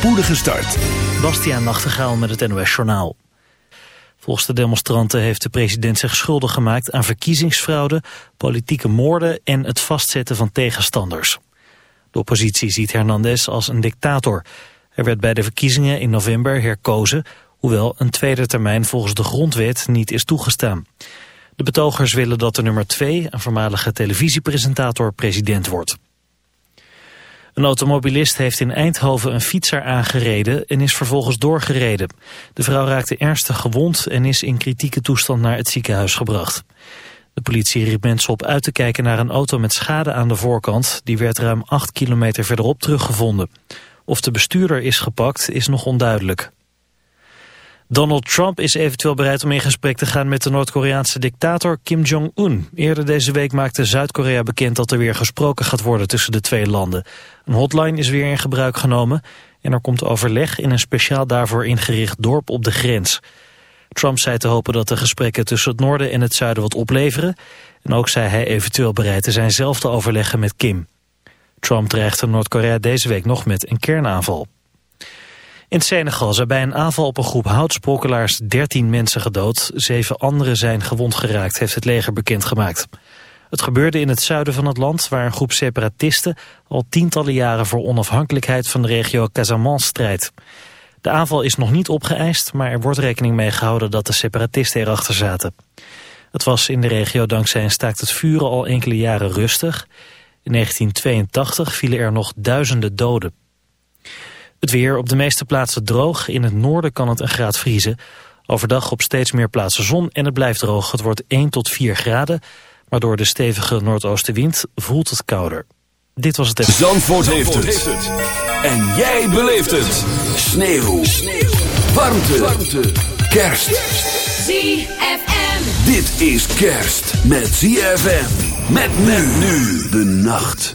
spoedige start. Bastiaan Nachtegaal met het NOS Journaal. Volgens de demonstranten heeft de president zich schuldig gemaakt aan verkiezingsfraude, politieke moorden en het vastzetten van tegenstanders. De oppositie ziet Hernandez als een dictator. Hij werd bij de verkiezingen in november herkozen, hoewel een tweede termijn volgens de grondwet niet is toegestaan. De betogers willen dat de nummer 2, een voormalige televisiepresentator, president wordt. Een automobilist heeft in Eindhoven een fietser aangereden en is vervolgens doorgereden. De vrouw raakte ernstig gewond en is in kritieke toestand naar het ziekenhuis gebracht. De politie riep mensen op uit te kijken naar een auto met schade aan de voorkant. Die werd ruim 8 kilometer verderop teruggevonden. Of de bestuurder is gepakt is nog onduidelijk. Donald Trump is eventueel bereid om in gesprek te gaan met de Noord-Koreaanse dictator Kim Jong-un. Eerder deze week maakte Zuid-Korea bekend dat er weer gesproken gaat worden tussen de twee landen. Een hotline is weer in gebruik genomen en er komt overleg in een speciaal daarvoor ingericht dorp op de grens. Trump zei te hopen dat de gesprekken tussen het noorden en het zuiden wat opleveren. En ook zei hij eventueel bereid te zijn zelf te overleggen met Kim. Trump dreigde Noord-Korea deze week nog met een kernaanval. In Senegal zijn bij een aanval op een groep houtsprokkelaars 13 mensen gedood. Zeven anderen zijn gewond geraakt, heeft het leger bekendgemaakt. Het gebeurde in het zuiden van het land, waar een groep separatisten al tientallen jaren voor onafhankelijkheid van de regio Casamance strijdt. De aanval is nog niet opgeëist, maar er wordt rekening mee gehouden dat de separatisten erachter zaten. Het was in de regio dankzij een staakt het vuren al enkele jaren rustig. In 1982 vielen er nog duizenden doden. Het weer op de meeste plaatsen droog. In het noorden kan het een graad vriezen. Overdag op steeds meer plaatsen zon en het blijft droog. Het wordt 1 tot 4 graden. Maar door de stevige noordoostenwind voelt het kouder. Dit was het even. Zandvoort, heeft, het. En jij beleeft het. Sneeuw. Sneeuw. Warmte. Warmte. Kerst. ZFM. Dit is kerst met ZFM. Met men nu de nacht.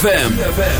ZFM.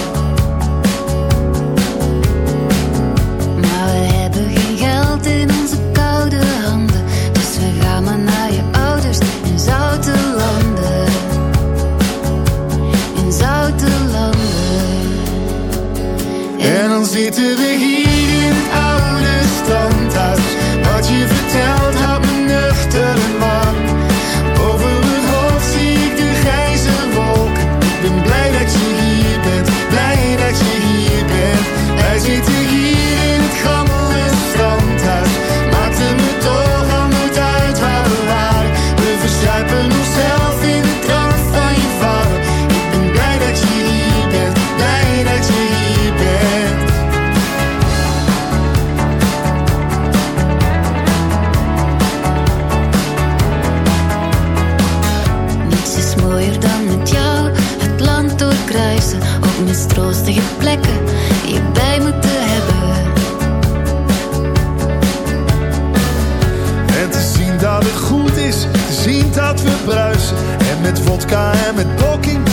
vodka en met poking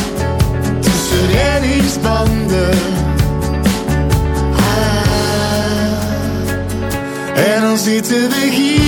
tussen de. Ah, en dan zitten we hier.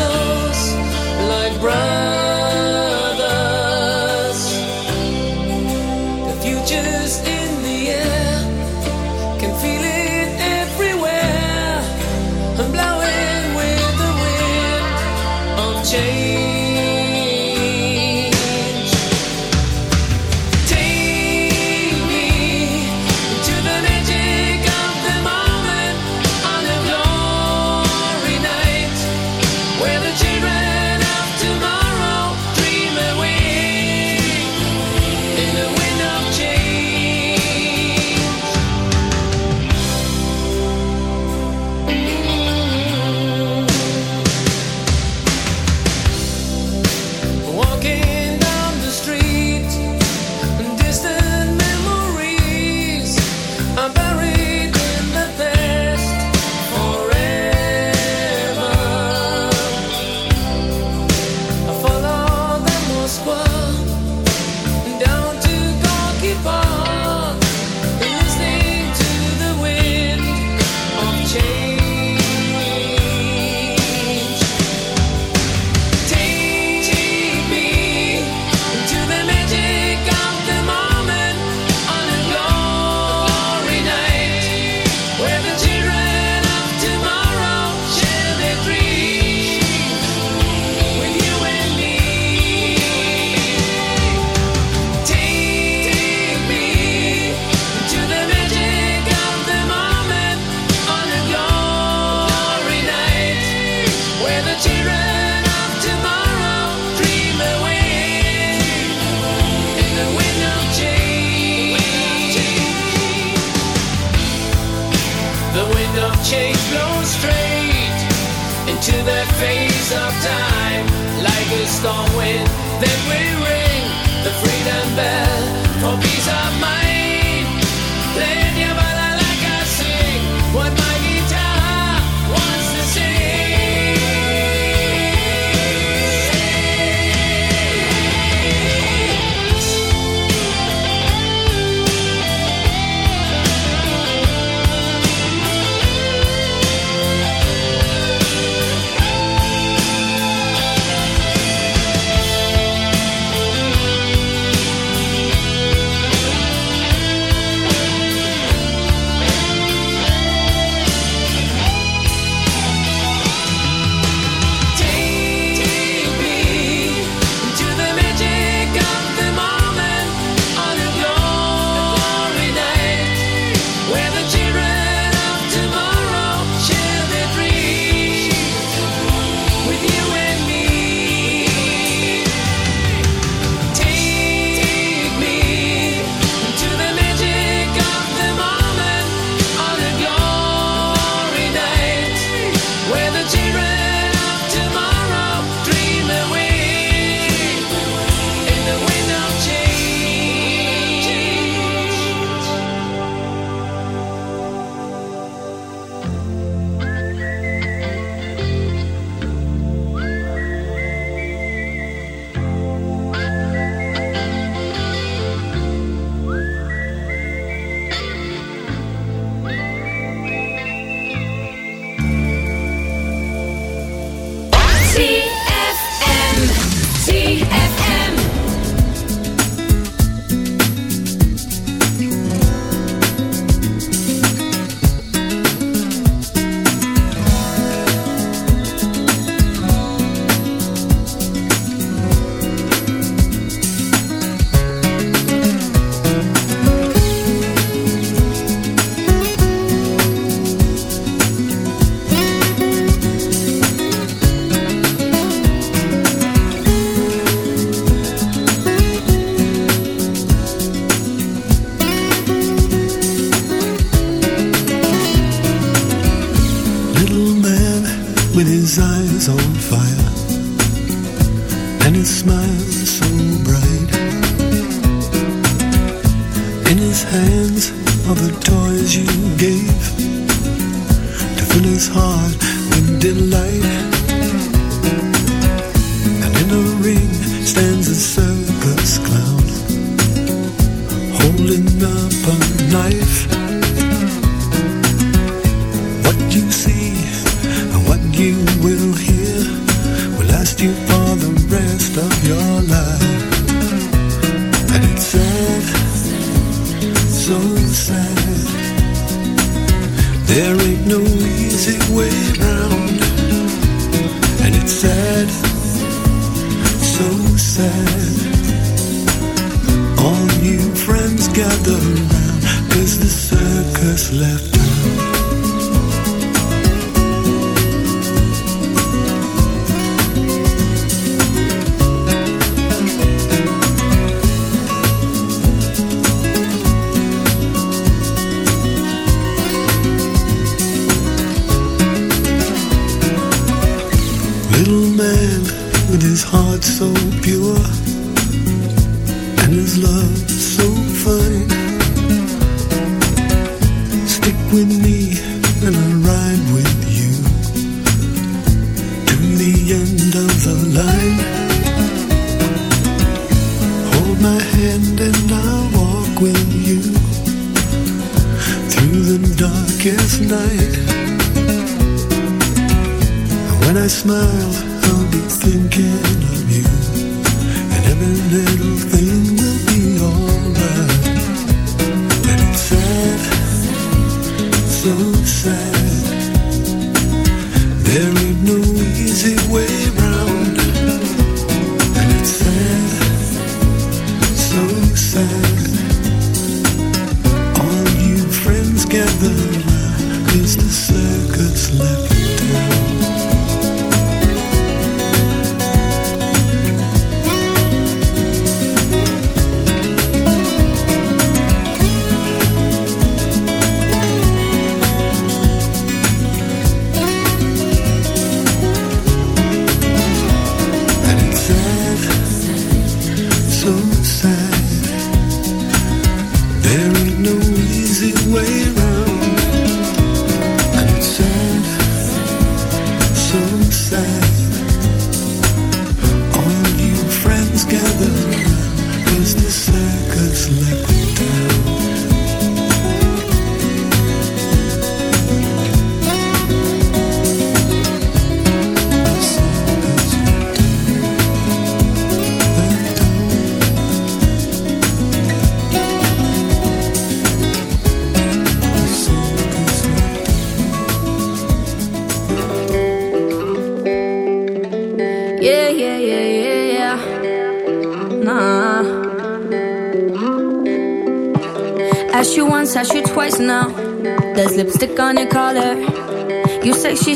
slow.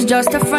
Just a friend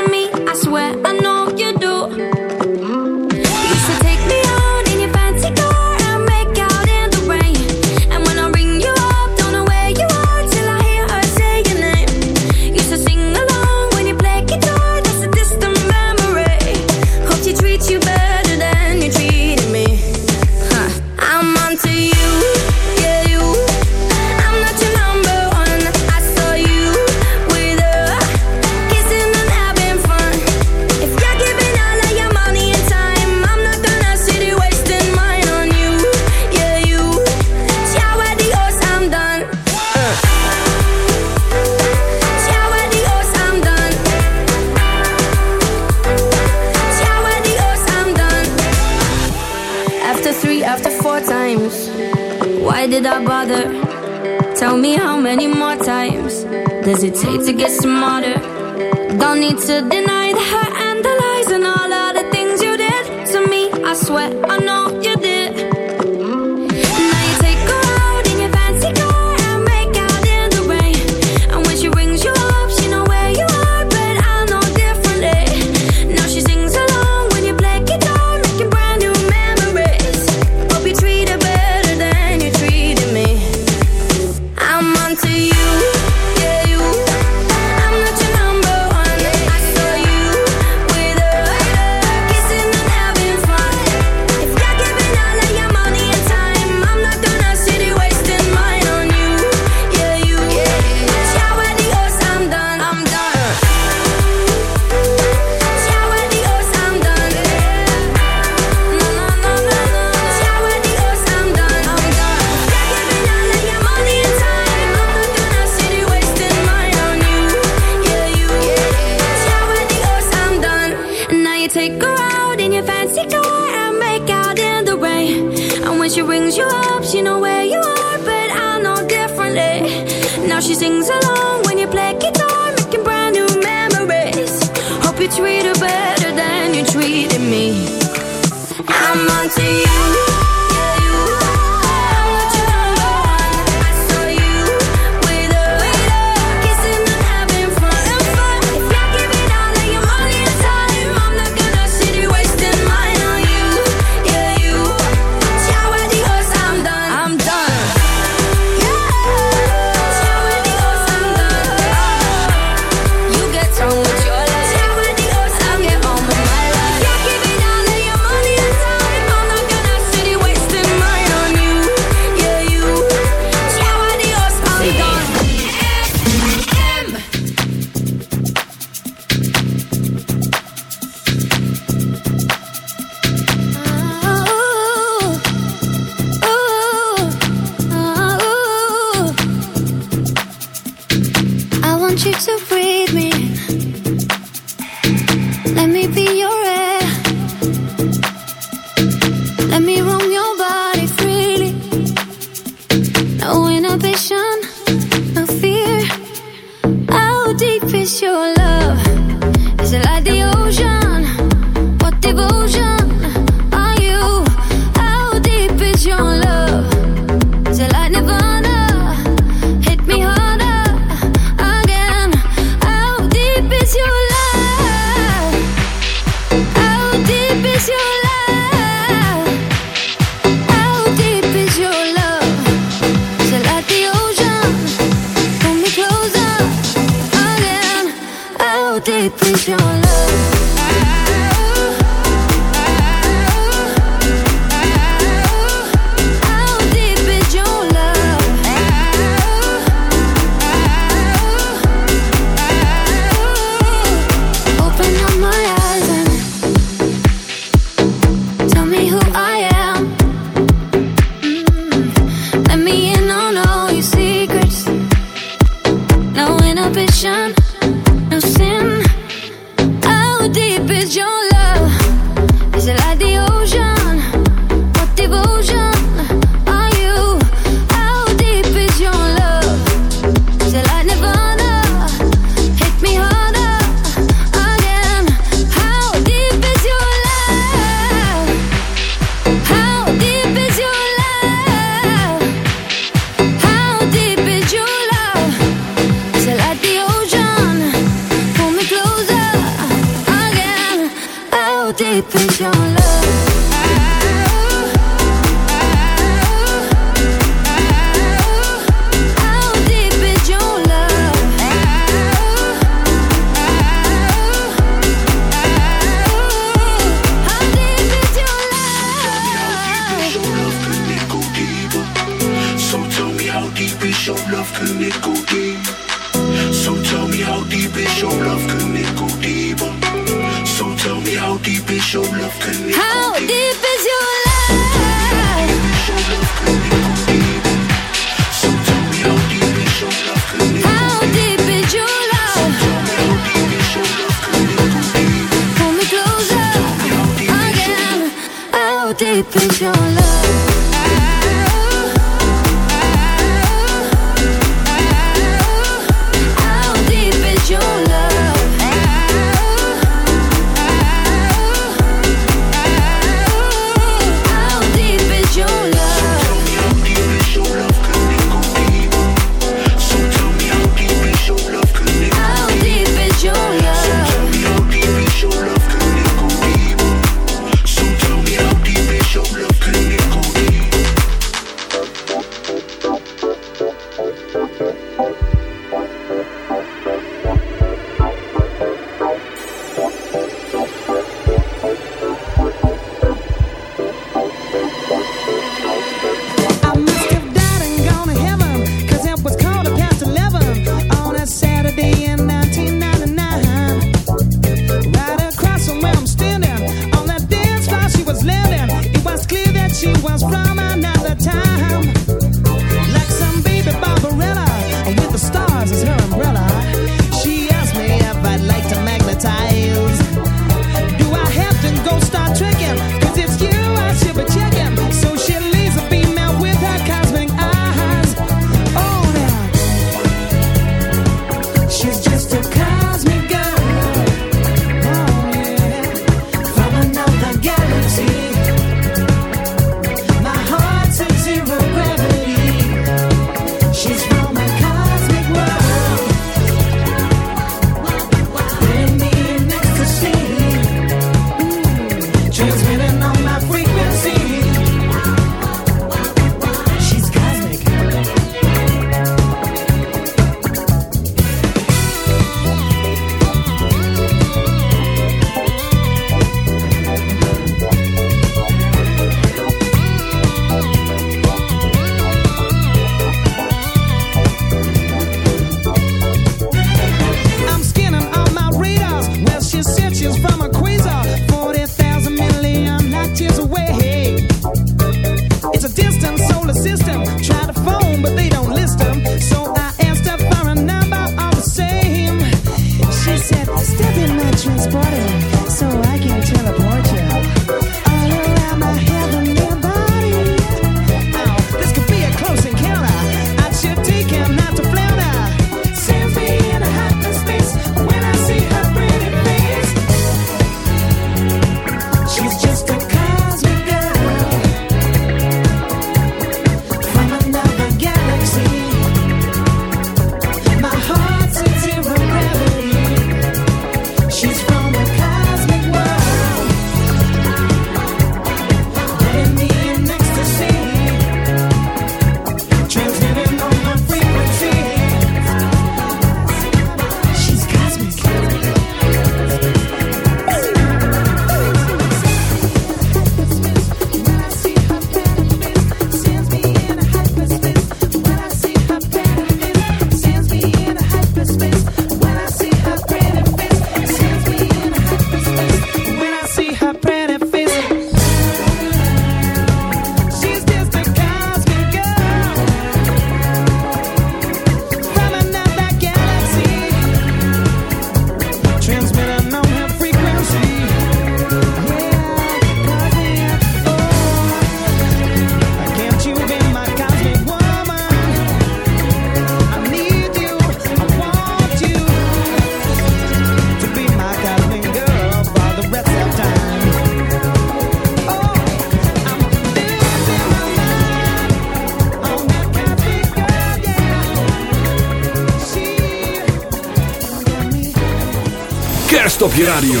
Stop je radio.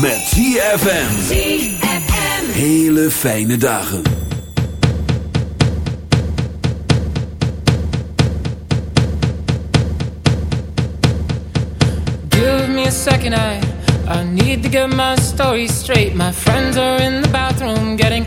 Met ZFM. Hele fijne dagen. Give me a second, I, I need to get my story straight. My friends are in the bathroom getting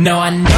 No, I know.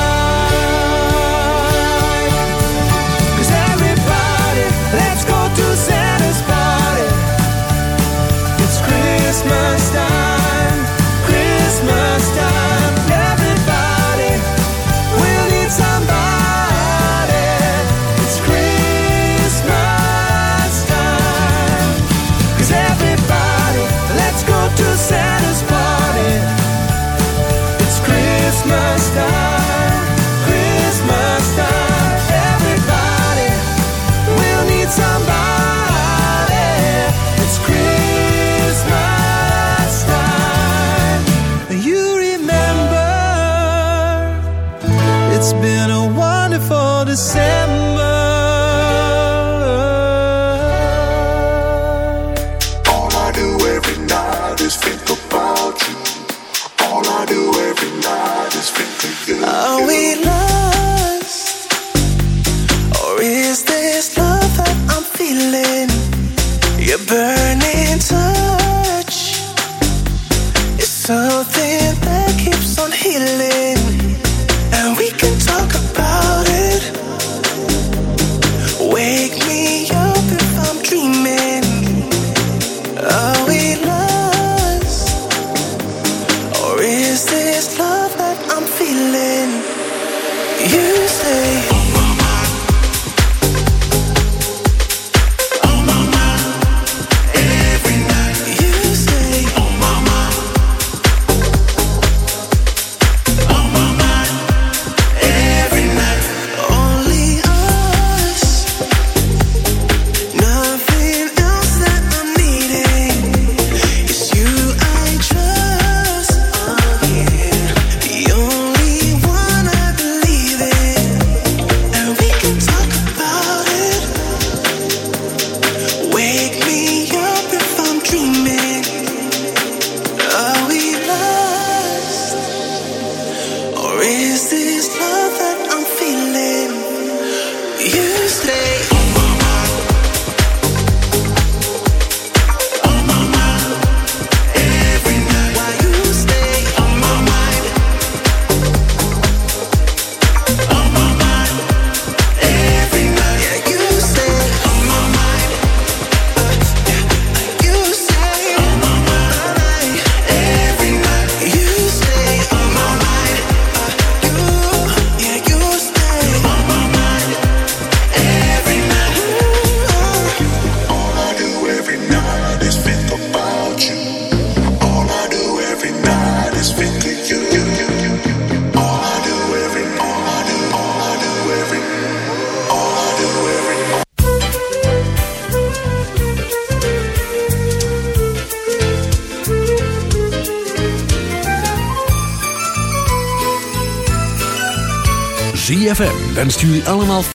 Wenst jullie allemaal...